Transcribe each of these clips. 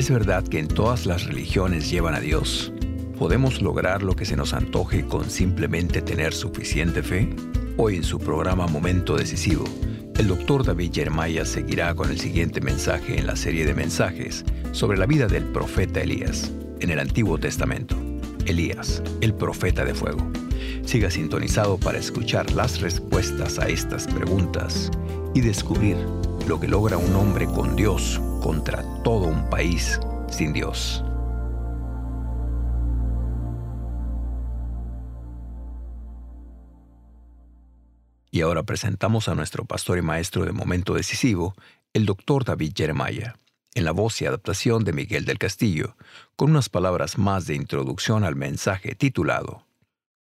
Es verdad que en todas las religiones llevan a Dios. ¿Podemos lograr lo que se nos antoje con simplemente tener suficiente fe? Hoy en su programa Momento Decisivo, el doctor David Jeremiah seguirá con el siguiente mensaje en la serie de mensajes sobre la vida del profeta Elías en el Antiguo Testamento. Elías, el profeta de fuego. Siga sintonizado para escuchar las respuestas a estas preguntas y descubrir lo que logra un hombre con Dios contra todo un país sin Dios. Y ahora presentamos a nuestro pastor y maestro de momento decisivo, el doctor David Jeremiah, en la voz y adaptación de Miguel del Castillo, con unas palabras más de introducción al mensaje titulado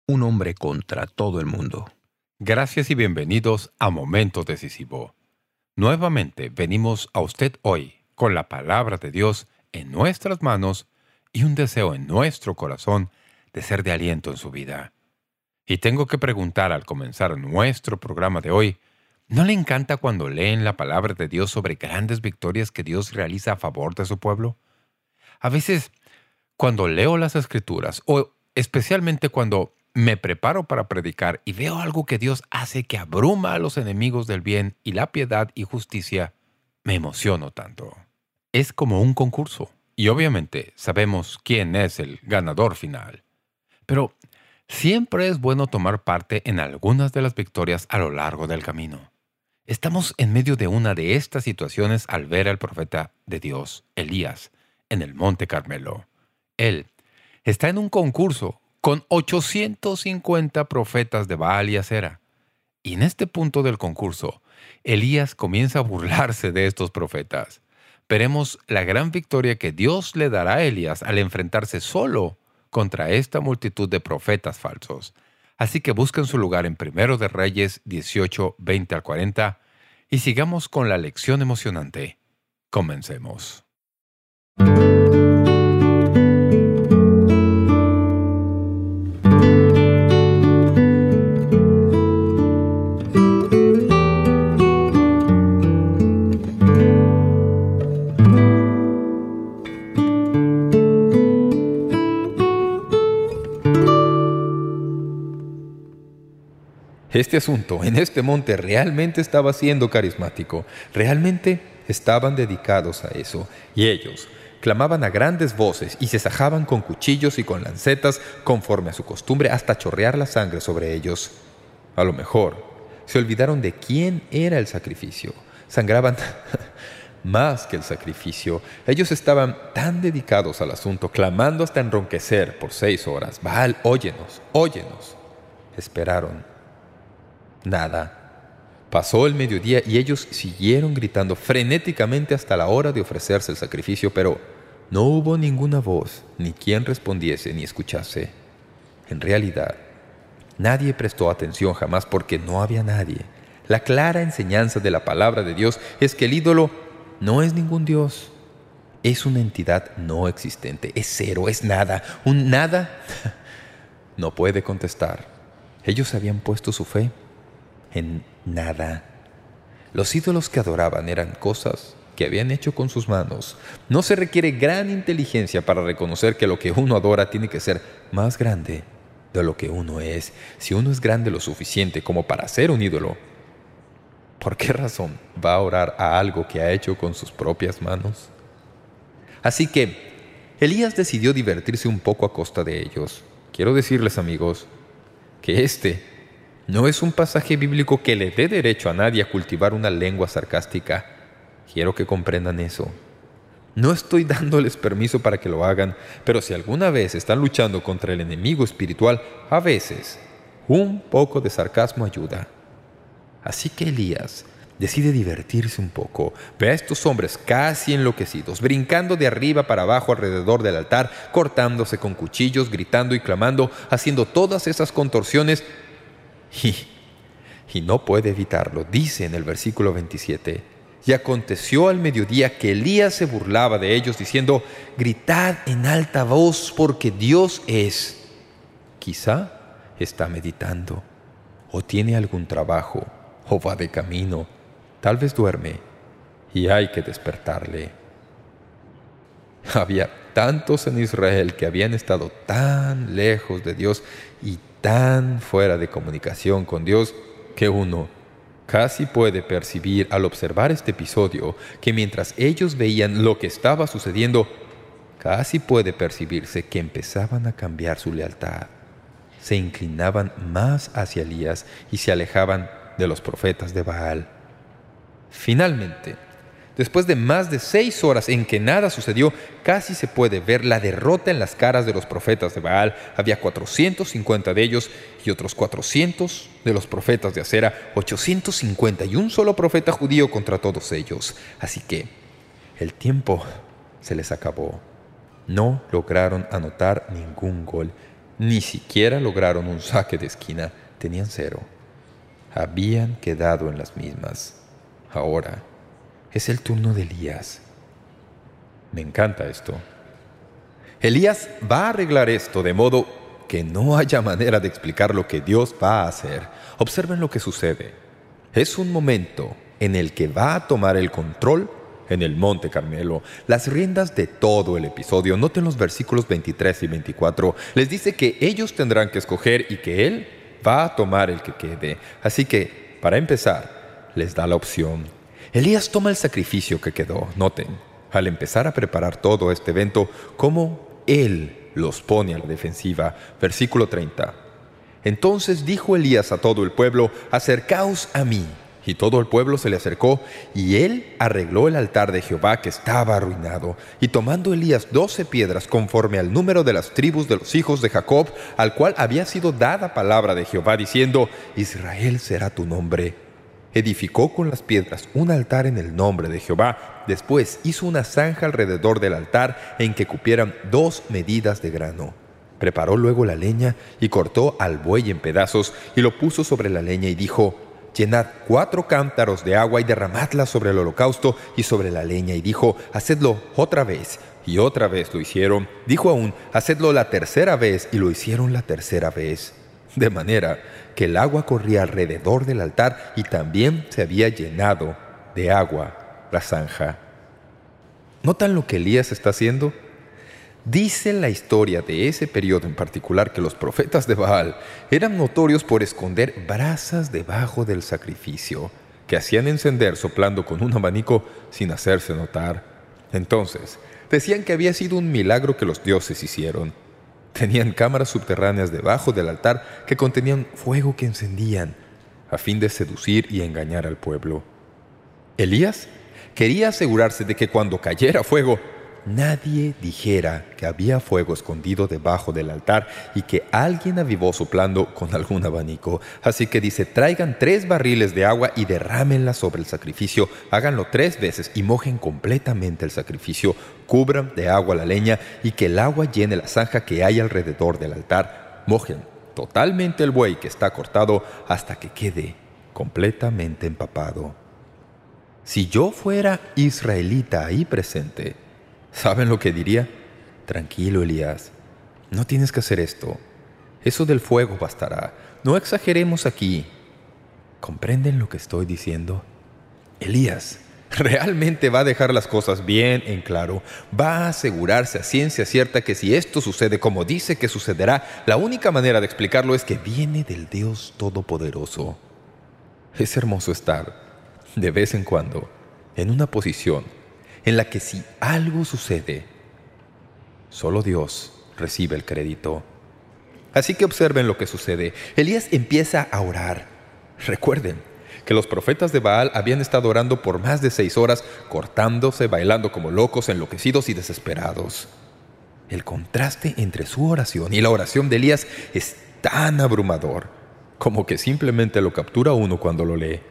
Un hombre contra todo el mundo. Gracias y bienvenidos a Momento Decisivo. Nuevamente venimos a usted hoy con la palabra de Dios en nuestras manos y un deseo en nuestro corazón de ser de aliento en su vida. Y tengo que preguntar al comenzar nuestro programa de hoy, ¿no le encanta cuando leen la palabra de Dios sobre grandes victorias que Dios realiza a favor de su pueblo? A veces, cuando leo las Escrituras, o especialmente cuando me preparo para predicar y veo algo que Dios hace que abruma a los enemigos del bien y la piedad y justicia, me emociono tanto. Es como un concurso, y obviamente sabemos quién es el ganador final. Pero Siempre es bueno tomar parte en algunas de las victorias a lo largo del camino. Estamos en medio de una de estas situaciones al ver al profeta de Dios, Elías, en el Monte Carmelo. Él está en un concurso con 850 profetas de Baal y Acera. Y en este punto del concurso, Elías comienza a burlarse de estos profetas. Veremos la gran victoria que Dios le dará a Elías al enfrentarse solo contra esta multitud de profetas falsos. Así que busquen su lugar en Primero de Reyes 18, 20 al 40 y sigamos con la lección emocionante. Comencemos. Este asunto en este monte realmente estaba siendo carismático. Realmente estaban dedicados a eso. Y ellos clamaban a grandes voces y se sajaban con cuchillos y con lancetas conforme a su costumbre hasta chorrear la sangre sobre ellos. A lo mejor se olvidaron de quién era el sacrificio. Sangraban más que el sacrificio. Ellos estaban tan dedicados al asunto, clamando hasta enronquecer por seis horas. Baal, óyenos, óyenos. Esperaron Nada. Pasó el mediodía y ellos siguieron gritando frenéticamente hasta la hora de ofrecerse el sacrificio, pero no hubo ninguna voz, ni quien respondiese ni escuchase. En realidad, nadie prestó atención jamás porque no había nadie. La clara enseñanza de la palabra de Dios es que el ídolo no es ningún Dios. Es una entidad no existente, es cero, es nada. Un nada no puede contestar. Ellos habían puesto su fe en nada. Los ídolos que adoraban eran cosas que habían hecho con sus manos. No se requiere gran inteligencia para reconocer que lo que uno adora tiene que ser más grande de lo que uno es. Si uno es grande lo suficiente como para ser un ídolo, ¿por qué razón va a orar a algo que ha hecho con sus propias manos? Así que Elías decidió divertirse un poco a costa de ellos. Quiero decirles, amigos, que este no es un pasaje bíblico que le dé derecho a nadie a cultivar una lengua sarcástica. Quiero que comprendan eso. No estoy dándoles permiso para que lo hagan, pero si alguna vez están luchando contra el enemigo espiritual, a veces un poco de sarcasmo ayuda. Así que Elías decide divertirse un poco. Ve a estos hombres casi enloquecidos, brincando de arriba para abajo alrededor del altar, cortándose con cuchillos, gritando y clamando, haciendo todas esas contorsiones y, no puede evitarlo. Dice en el versículo 27, Y aconteció al mediodía que Elías se burlaba de ellos, diciendo, Gritad en alta voz, porque Dios es. Quizá está meditando, o tiene algún trabajo, o va de camino, tal vez duerme, y hay que despertarle. Había tantos en Israel que habían estado tan lejos de Dios y tan fuera de comunicación con Dios que uno casi puede percibir al observar este episodio que mientras ellos veían lo que estaba sucediendo, casi puede percibirse que empezaban a cambiar su lealtad. Se inclinaban más hacia Elías y se alejaban de los profetas de Baal. Finalmente, Después de más de seis horas en que nada sucedió, casi se puede ver la derrota en las caras de los profetas de Baal. Había 450 de ellos y otros 400 de los profetas de Acera, 850 y un solo profeta judío contra todos ellos. Así que el tiempo se les acabó. No lograron anotar ningún gol, ni siquiera lograron un saque de esquina. Tenían cero. Habían quedado en las mismas. Ahora es el turno de Elías. Me encanta esto. Elías va a arreglar esto de modo que no haya manera de explicar lo que Dios va a hacer. Observen lo que sucede. Es un momento en el que va a tomar el control en el Monte Carmelo, las riendas de todo el episodio. Noten los versículos 23 y 24. Les dice que ellos tendrán que escoger y que Él va a tomar el que quede. Así que, para empezar, les da la opción Elías toma el sacrificio que quedó. Noten, al empezar a preparar todo este evento, cómo él los pone a la defensiva. Versículo 30. Entonces dijo Elías a todo el pueblo, «Acercaos a mí». Y todo el pueblo se le acercó, y él arregló el altar de Jehová que estaba arruinado. Y tomando Elías doce piedras conforme al número de las tribus de los hijos de Jacob, al cual había sido dada palabra de Jehová, diciendo, Israel será tu nombre edificó con las piedras un altar en el nombre de Jehová. Después hizo una zanja alrededor del altar en que cupieran dos medidas de grano. Preparó luego la leña y cortó al buey en pedazos y lo puso sobre la leña y dijo, Llenad cuatro cántaros de agua y derramadla sobre el holocausto y sobre la leña. Y dijo, Hacedlo otra vez. Y otra vez lo hicieron. Dijo aún, Hacedlo la tercera vez. Y lo hicieron la tercera vez. De manera que el agua corría alrededor del altar y también se había llenado de agua la zanja. ¿Notan lo que Elías está haciendo? Dice la historia de ese periodo en particular que los profetas de Baal eran notorios por esconder brasas debajo del sacrificio, que hacían encender soplando con un abanico sin hacerse notar. Entonces, decían que había sido un milagro que los dioses hicieron. Tenían cámaras subterráneas debajo del altar que contenían fuego que encendían a fin de seducir y engañar al pueblo. Elías quería asegurarse de que cuando cayera fuego nadie dijera que había fuego escondido debajo del altar y que alguien avivó soplando con algún abanico. Así que dice, traigan tres barriles de agua y derrámenla sobre el sacrificio, háganlo tres veces y mojen completamente el sacrificio, cubran de agua la leña y que el agua llene la zanja que hay alrededor del altar. Mojen totalmente el buey que está cortado hasta que quede completamente empapado. Si yo fuera israelita ahí presente, ¿Saben lo que diría? Tranquilo, Elías. No tienes que hacer esto. Eso del fuego bastará. No exageremos aquí. ¿Comprenden lo que estoy diciendo? Elías realmente va a dejar las cosas bien en claro. Va a asegurarse a ciencia cierta que si esto sucede como dice que sucederá, la única manera de explicarlo es que viene del Dios Todopoderoso. Es hermoso estar, de vez en cuando, en una posición en la que si algo sucede, solo Dios recibe el crédito. Así que observen lo que sucede. Elías empieza a orar. Recuerden que los profetas de Baal habían estado orando por más de seis horas, cortándose, bailando como locos, enloquecidos y desesperados. El contraste entre su oración y la oración de Elías es tan abrumador, como que simplemente lo captura uno cuando lo lee.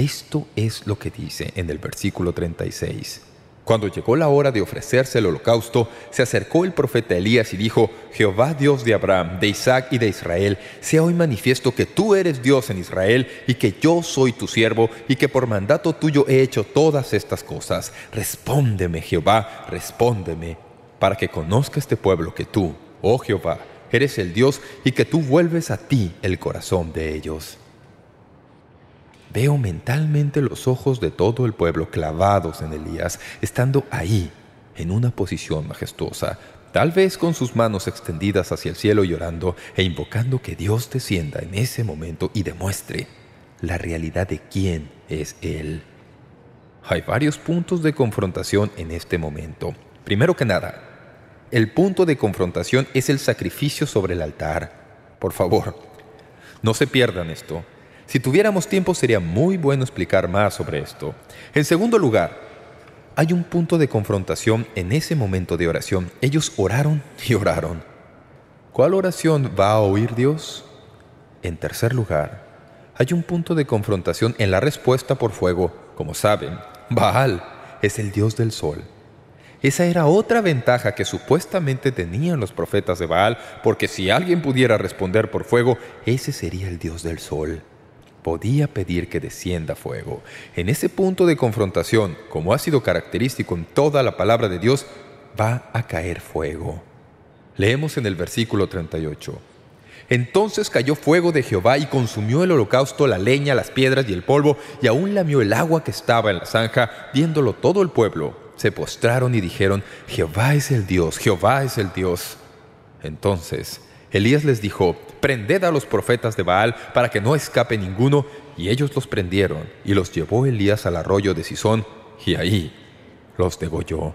Esto es lo que dice en el versículo 36. Cuando llegó la hora de ofrecerse el holocausto, se acercó el profeta Elías y dijo, Jehová Dios de Abraham, de Isaac y de Israel, sea hoy manifiesto que tú eres Dios en Israel y que yo soy tu siervo y que por mandato tuyo he hecho todas estas cosas. Respóndeme, Jehová, respóndeme, para que conozca este pueblo que tú, oh Jehová, eres el Dios y que tú vuelves a ti el corazón de ellos. Veo mentalmente los ojos de todo el pueblo clavados en Elías, estando ahí, en una posición majestuosa, tal vez con sus manos extendidas hacia el cielo llorando e invocando que Dios descienda en ese momento y demuestre la realidad de quién es Él. Hay varios puntos de confrontación en este momento. Primero que nada, el punto de confrontación es el sacrificio sobre el altar. Por favor, no se pierdan esto. Si tuviéramos tiempo sería muy bueno explicar más sobre esto. En segundo lugar, hay un punto de confrontación en ese momento de oración. Ellos oraron y oraron. ¿Cuál oración va a oír Dios? En tercer lugar, hay un punto de confrontación en la respuesta por fuego. Como saben, Baal es el dios del sol. Esa era otra ventaja que supuestamente tenían los profetas de Baal, porque si alguien pudiera responder por fuego, ese sería el dios del sol podía pedir que descienda fuego. En ese punto de confrontación, como ha sido característico en toda la palabra de Dios, va a caer fuego. Leemos en el versículo 38. Entonces cayó fuego de Jehová y consumió el holocausto, la leña, las piedras y el polvo, y aún lamió el agua que estaba en la zanja. Viéndolo todo el pueblo, se postraron y dijeron, Jehová es el Dios, Jehová es el Dios. Entonces Elías les dijo, «Prended a los profetas de Baal para que no escape ninguno». Y ellos los prendieron, y los llevó Elías al arroyo de Sison, y ahí los degolló.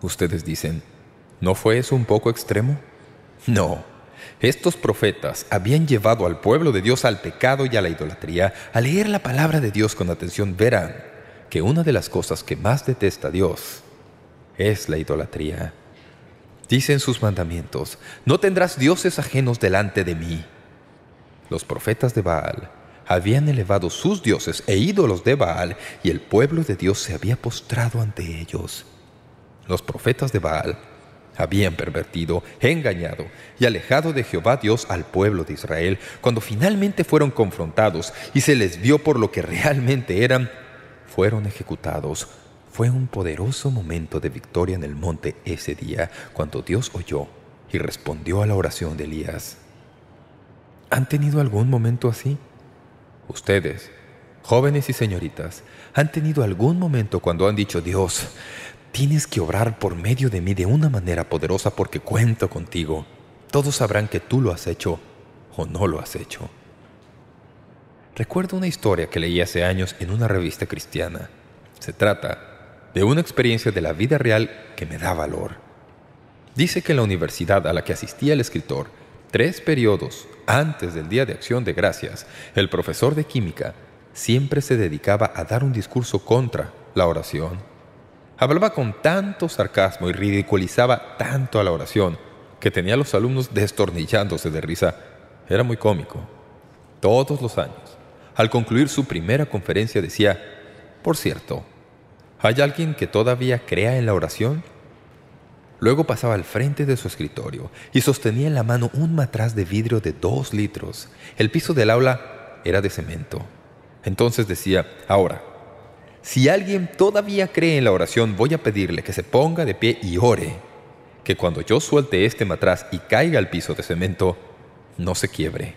Ustedes dicen, ¿no fue eso un poco extremo? No. Estos profetas habían llevado al pueblo de Dios al pecado y a la idolatría. Al leer la palabra de Dios con atención verán que una de las cosas que más detesta Dios es la idolatría. Dicen sus mandamientos, no tendrás dioses ajenos delante de mí. Los profetas de Baal habían elevado sus dioses e ídolos de Baal, y el pueblo de Dios se había postrado ante ellos. Los profetas de Baal habían pervertido, engañado y alejado de Jehová Dios al pueblo de Israel, cuando finalmente fueron confrontados y se les vio por lo que realmente eran, fueron ejecutados fue un poderoso momento de victoria en el monte ese día, cuando Dios oyó y respondió a la oración de Elías. ¿Han tenido algún momento así? Ustedes, jóvenes y señoritas, ¿han tenido algún momento cuando han dicho, Dios, tienes que obrar por medio de mí de una manera poderosa porque cuento contigo? Todos sabrán que tú lo has hecho o no lo has hecho. Recuerdo una historia que leí hace años en una revista cristiana. Se trata de una experiencia de la vida real que me da valor. Dice que en la universidad a la que asistía el escritor, tres periodos antes del Día de Acción de Gracias, el profesor de química siempre se dedicaba a dar un discurso contra la oración. Hablaba con tanto sarcasmo y ridiculizaba tanto a la oración que tenía a los alumnos destornillándose de risa. Era muy cómico. Todos los años, al concluir su primera conferencia decía, «Por cierto, ¿Hay alguien que todavía crea en la oración? Luego pasaba al frente de su escritorio y sostenía en la mano un matraz de vidrio de dos litros. El piso del aula era de cemento. Entonces decía, ahora, si alguien todavía cree en la oración, voy a pedirle que se ponga de pie y ore, que cuando yo suelte este matraz y caiga al piso de cemento, no se quiebre.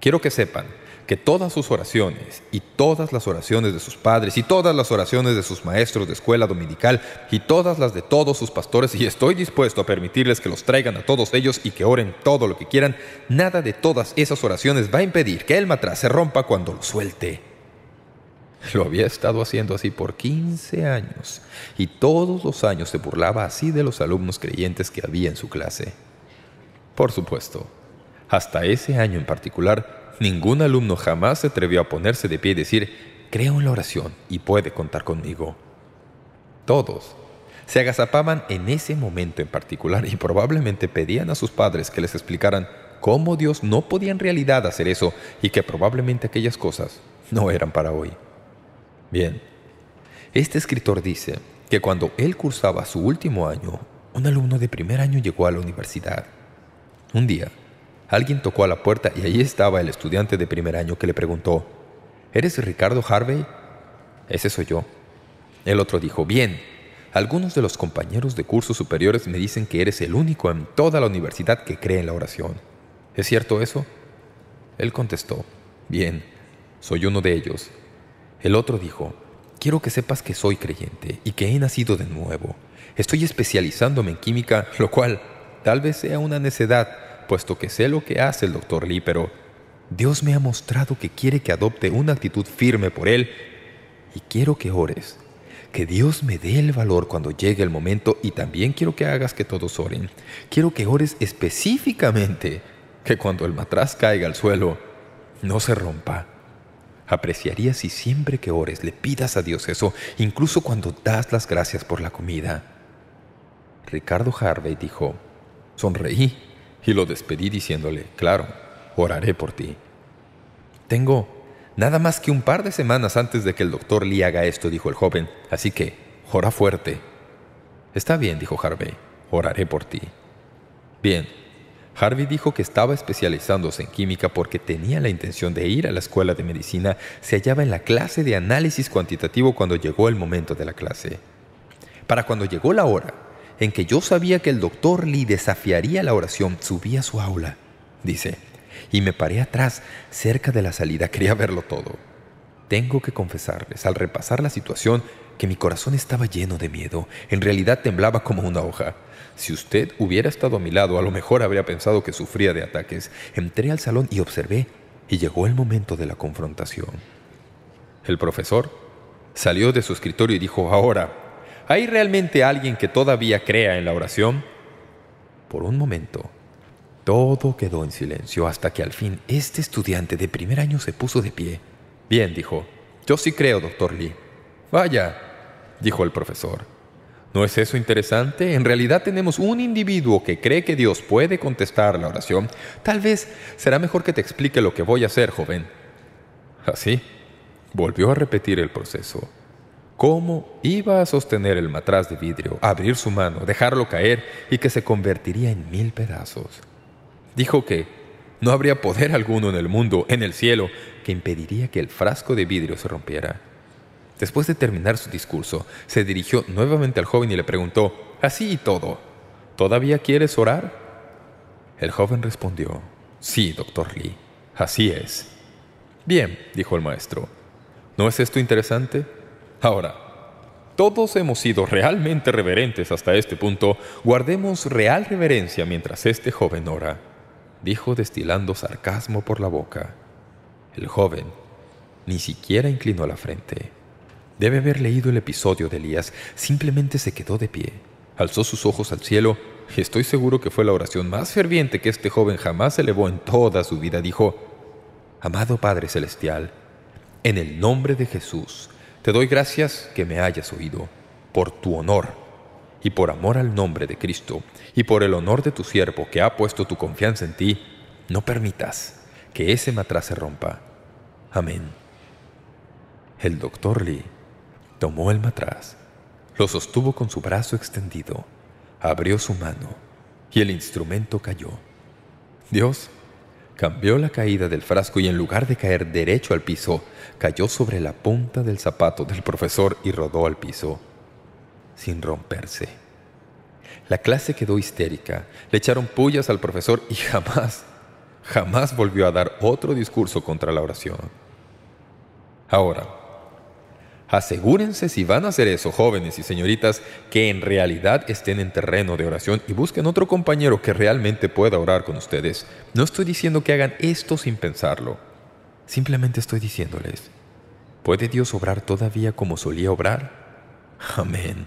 Quiero que sepan que todas sus oraciones y todas las oraciones de sus padres y todas las oraciones de sus maestros de escuela dominical y todas las de todos sus pastores y estoy dispuesto a permitirles que los traigan a todos ellos y que oren todo lo que quieran, nada de todas esas oraciones va a impedir que el matraz se rompa cuando lo suelte. Lo había estado haciendo así por 15 años y todos los años se burlaba así de los alumnos creyentes que había en su clase. Por supuesto, hasta ese año en particular, Ningún alumno jamás se atrevió a ponerse de pie y decir, creo en la oración y puede contar conmigo. Todos se agazapaban en ese momento en particular y probablemente pedían a sus padres que les explicaran cómo Dios no podía en realidad hacer eso y que probablemente aquellas cosas no eran para hoy. Bien, este escritor dice que cuando él cursaba su último año, un alumno de primer año llegó a la universidad. Un día, Alguien tocó a la puerta y allí estaba el estudiante de primer año que le preguntó, ¿Eres Ricardo Harvey? Ese soy yo. El otro dijo, bien, algunos de los compañeros de cursos superiores me dicen que eres el único en toda la universidad que cree en la oración. ¿Es cierto eso? Él contestó, bien, soy uno de ellos. El otro dijo, quiero que sepas que soy creyente y que he nacido de nuevo. Estoy especializándome en química, lo cual tal vez sea una necedad, puesto que sé lo que hace el doctor Lee, pero Dios me ha mostrado que quiere que adopte una actitud firme por Él y quiero que ores. Que Dios me dé el valor cuando llegue el momento y también quiero que hagas que todos oren. Quiero que ores específicamente que cuando el matraz caiga al suelo no se rompa. Apreciaría si siempre que ores le pidas a Dios eso, incluso cuando das las gracias por la comida. Ricardo Harvey dijo, sonreí y lo despedí diciéndole, claro, oraré por ti. Tengo nada más que un par de semanas antes de que el doctor Lee haga esto, dijo el joven, así que ora fuerte. Está bien, dijo Harvey, oraré por ti. Bien, Harvey dijo que estaba especializándose en química porque tenía la intención de ir a la escuela de medicina. Se hallaba en la clase de análisis cuantitativo cuando llegó el momento de la clase. Para cuando llegó la hora en que yo sabía que el doctor Lee desafiaría la oración, subí a su aula, dice y me paré atrás, cerca de la salida. Quería verlo todo. Tengo que confesarles, al repasar la situación, que mi corazón estaba lleno de miedo. En realidad temblaba como una hoja. Si usted hubiera estado a mi lado, a lo mejor habría pensado que sufría de ataques. Entré al salón y observé, y llegó el momento de la confrontación. El profesor salió de su escritorio y dijo, «Ahora, ¿hay realmente alguien que todavía crea en la oración?» Por un momento, todo quedó en silencio hasta que al fin este estudiante de primer año se puso de pie. «Bien», dijo. «Yo sí creo, doctor Lee». «Vaya», dijo el profesor. ¿No es eso interesante? En realidad tenemos un individuo que cree que Dios puede contestar la oración. Tal vez será mejor que te explique lo que voy a hacer, joven. Así, volvió a repetir el proceso. ¿Cómo iba a sostener el matraz de vidrio, abrir su mano, dejarlo caer y que se convertiría en mil pedazos? Dijo que no habría poder alguno en el mundo, en el cielo, que impediría que el frasco de vidrio se rompiera. Después de terminar su discurso, se dirigió nuevamente al joven y le preguntó, «Así y todo, ¿todavía quieres orar?» El joven respondió, «Sí, doctor Lee, así es». «Bien», dijo el maestro, ¿no es esto interesante? Ahora, todos hemos sido realmente reverentes hasta este punto, guardemos real reverencia mientras este joven ora dijo destilando sarcasmo por la boca. El joven ni siquiera inclinó la frente. Debe haber leído el episodio de Elías. Simplemente se quedó de pie. Alzó sus ojos al cielo y estoy seguro que fue la oración más ferviente que este joven jamás elevó en toda su vida. Dijo, «Amado Padre Celestial, en el nombre de Jesús, te doy gracias que me hayas oído, por tu honor y por amor al nombre de Cristo, y por el honor de tu siervo que ha puesto tu confianza en ti, no permitas que ese matraz se rompa. Amén. El doctor Lee tomó el matraz, lo sostuvo con su brazo extendido, abrió su mano, y el instrumento cayó. Dios cambió la caída del frasco y en lugar de caer derecho al piso, cayó sobre la punta del zapato del profesor y rodó al piso sin romperse. La clase quedó histérica. Le echaron pullas al profesor y jamás, jamás volvió a dar otro discurso contra la oración. Ahora, asegúrense si van a hacer eso, jóvenes y señoritas, que en realidad estén en terreno de oración y busquen otro compañero que realmente pueda orar con ustedes. No estoy diciendo que hagan esto sin pensarlo. Simplemente estoy diciéndoles, ¿puede Dios obrar todavía como solía obrar? Amén.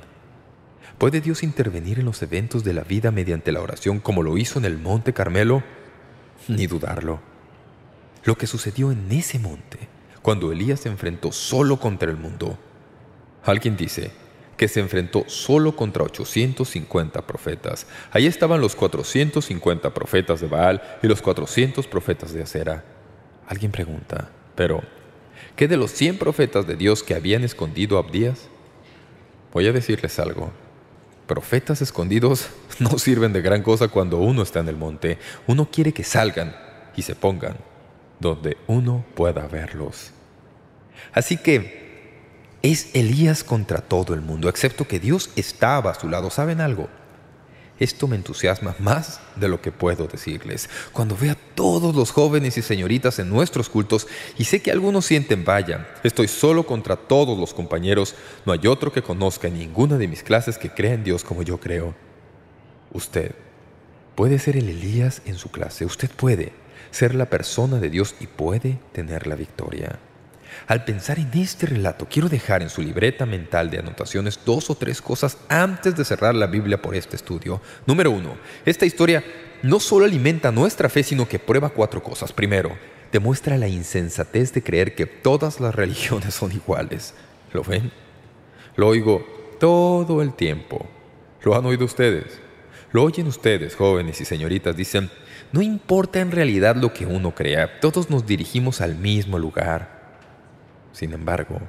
¿Puede Dios intervenir en los eventos de la vida mediante la oración como lo hizo en el Monte Carmelo? Ni dudarlo. Lo que sucedió en ese monte, cuando Elías se enfrentó solo contra el mundo. Alguien dice que se enfrentó solo contra 850 profetas. Ahí estaban los 450 profetas de Baal y los 400 profetas de Acera. Alguien pregunta, pero, ¿qué de los 100 profetas de Dios que habían escondido a Abdías? Voy a decirles algo profetas escondidos no sirven de gran cosa cuando uno está en el monte. Uno quiere que salgan y se pongan donde uno pueda verlos. Así que es Elías contra todo el mundo, excepto que Dios estaba a su lado. ¿Saben algo? Esto me entusiasma más de lo que puedo decirles. Cuando veo a todos los jóvenes y señoritas en nuestros cultos y sé que algunos sienten, vaya, estoy solo contra todos los compañeros, no hay otro que conozca en ninguna de mis clases que crea en Dios como yo creo. Usted puede ser el Elías en su clase, usted puede ser la persona de Dios y puede tener la victoria. Al pensar en este relato, quiero dejar en su libreta mental de anotaciones dos o tres cosas antes de cerrar la Biblia por este estudio. Número uno, esta historia no solo alimenta nuestra fe, sino que prueba cuatro cosas. Primero, demuestra la insensatez de creer que todas las religiones son iguales. ¿Lo ven? Lo oigo todo el tiempo. ¿Lo han oído ustedes? Lo oyen ustedes, jóvenes y señoritas, dicen, no importa en realidad lo que uno crea, todos nos dirigimos al mismo lugar. Sin embargo,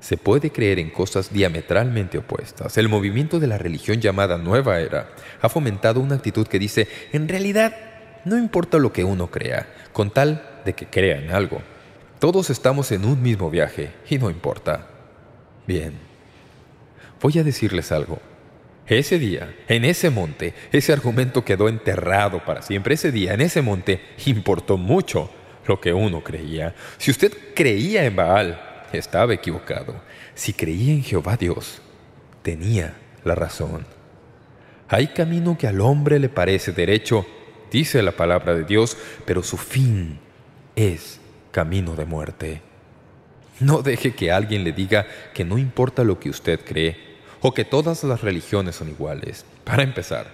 se puede creer en cosas diametralmente opuestas. El movimiento de la religión llamada Nueva Era ha fomentado una actitud que dice, en realidad, no importa lo que uno crea, con tal de que crea en algo. Todos estamos en un mismo viaje y no importa. Bien, voy a decirles algo. Ese día, en ese monte, ese argumento quedó enterrado para siempre. Ese día, en ese monte, importó mucho lo que uno creía. Si usted creía en Baal, estaba equivocado. Si creía en Jehová Dios, tenía la razón. Hay camino que al hombre le parece derecho, dice la palabra de Dios, pero su fin es camino de muerte. No deje que alguien le diga que no importa lo que usted cree o que todas las religiones son iguales. Para empezar,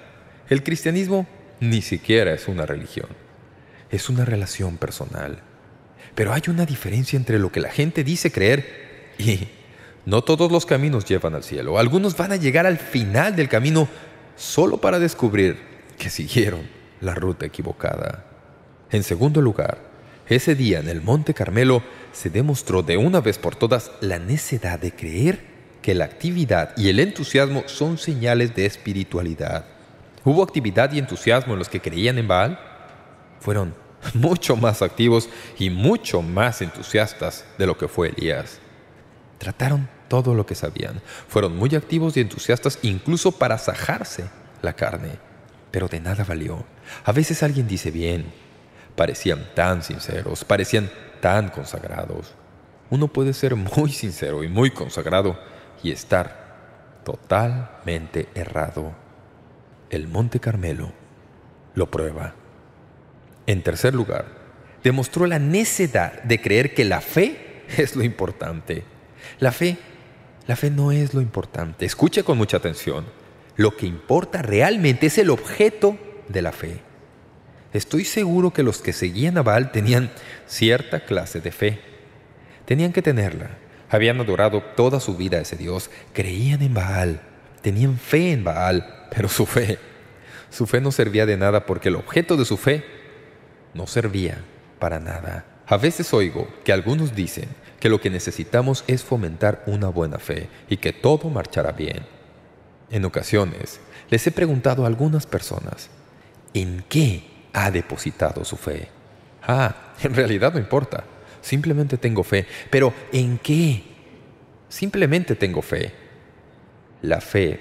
el cristianismo ni siquiera es una religión es una relación personal. Pero hay una diferencia entre lo que la gente dice creer y no todos los caminos llevan al cielo. Algunos van a llegar al final del camino solo para descubrir que siguieron la ruta equivocada. En segundo lugar, ese día en el Monte Carmelo se demostró de una vez por todas la necedad de creer que la actividad y el entusiasmo son señales de espiritualidad. ¿Hubo actividad y entusiasmo en los que creían en Baal? fueron mucho más activos y mucho más entusiastas de lo que fue Elías. Trataron todo lo que sabían. Fueron muy activos y entusiastas incluso para sajarse la carne. Pero de nada valió. A veces alguien dice bien. Parecían tan sinceros, parecían tan consagrados. Uno puede ser muy sincero y muy consagrado y estar totalmente errado. El Monte Carmelo lo prueba. En tercer lugar, demostró la necedad de creer que la fe es lo importante. La fe, la fe no es lo importante. Escuche con mucha atención. Lo que importa realmente es el objeto de la fe. Estoy seguro que los que seguían a Baal tenían cierta clase de fe. Tenían que tenerla. Habían adorado toda su vida a ese Dios. Creían en Baal. Tenían fe en Baal. Pero su fe, su fe no servía de nada porque el objeto de su fe no servía para nada. A veces oigo que algunos dicen que lo que necesitamos es fomentar una buena fe y que todo marchará bien. En ocasiones les he preguntado a algunas personas, ¿en qué ha depositado su fe? Ah, en realidad no importa. Simplemente tengo fe. ¿Pero en qué? Simplemente tengo fe. La fe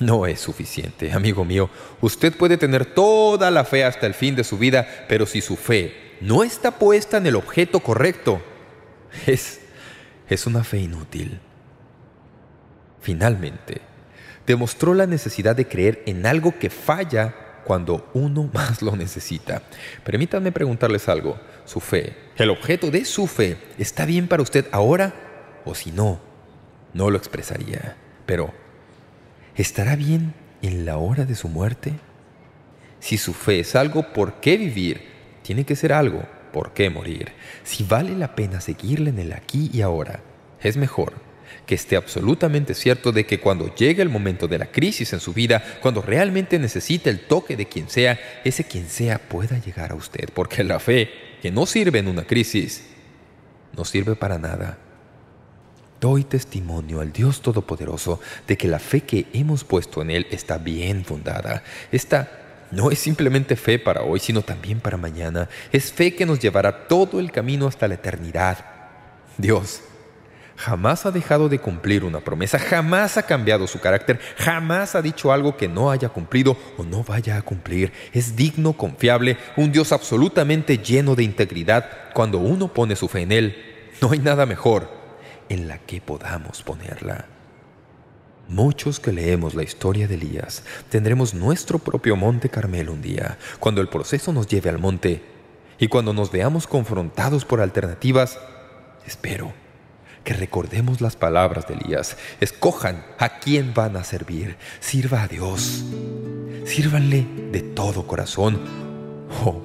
no es suficiente, amigo mío. Usted puede tener toda la fe hasta el fin de su vida, pero si su fe no está puesta en el objeto correcto, es, es una fe inútil. Finalmente, demostró la necesidad de creer en algo que falla cuando uno más lo necesita. Permítanme preguntarles algo. ¿Su fe, el objeto de su fe, está bien para usted ahora? O si no, no lo expresaría. Pero ¿Estará bien en la hora de su muerte? Si su fe es algo por qué vivir, tiene que ser algo por qué morir. Si vale la pena seguirle en el aquí y ahora, es mejor que esté absolutamente cierto de que cuando llegue el momento de la crisis en su vida, cuando realmente necesite el toque de quien sea, ese quien sea pueda llegar a usted, porque la fe que no sirve en una crisis, no sirve para nada. Doy testimonio al Dios Todopoderoso de que la fe que hemos puesto en Él está bien fundada. Esta no es simplemente fe para hoy, sino también para mañana. Es fe que nos llevará todo el camino hasta la eternidad. Dios jamás ha dejado de cumplir una promesa, jamás ha cambiado su carácter, jamás ha dicho algo que no haya cumplido o no vaya a cumplir. Es digno, confiable, un Dios absolutamente lleno de integridad. Cuando uno pone su fe en Él, no hay nada mejor en la que podamos ponerla. Muchos que leemos la historia de Elías tendremos nuestro propio monte Carmelo un día, cuando el proceso nos lleve al monte y cuando nos veamos confrontados por alternativas, espero que recordemos las palabras de Elías. Escojan a quién van a servir. Sirva a Dios. Sírvanle de todo corazón. O,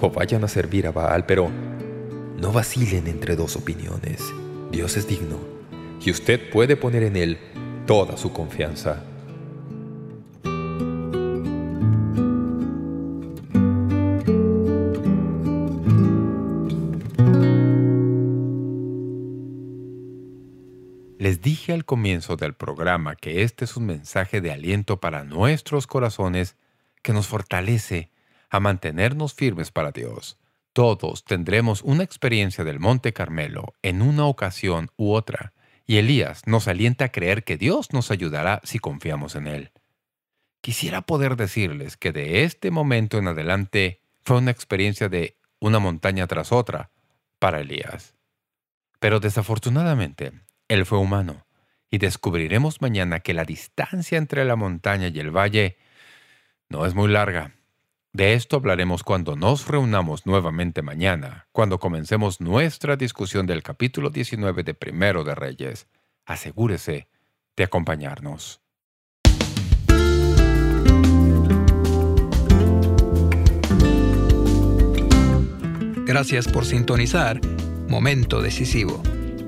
o vayan a servir a Baal, pero no vacilen entre dos opiniones. Dios es digno y usted puede poner en Él toda su confianza. Dije al comienzo del programa que este es un mensaje de aliento para nuestros corazones que nos fortalece a mantenernos firmes para Dios. Todos tendremos una experiencia del Monte Carmelo en una ocasión u otra, y Elías nos alienta a creer que Dios nos ayudará si confiamos en Él. Quisiera poder decirles que de este momento en adelante fue una experiencia de una montaña tras otra para Elías. Pero desafortunadamente, él fue humano, y descubriremos mañana que la distancia entre la montaña y el valle no es muy larga. De esto hablaremos cuando nos reunamos nuevamente mañana, cuando comencemos nuestra discusión del capítulo 19 de Primero de Reyes. Asegúrese de acompañarnos. Gracias por sintonizar Momento Decisivo.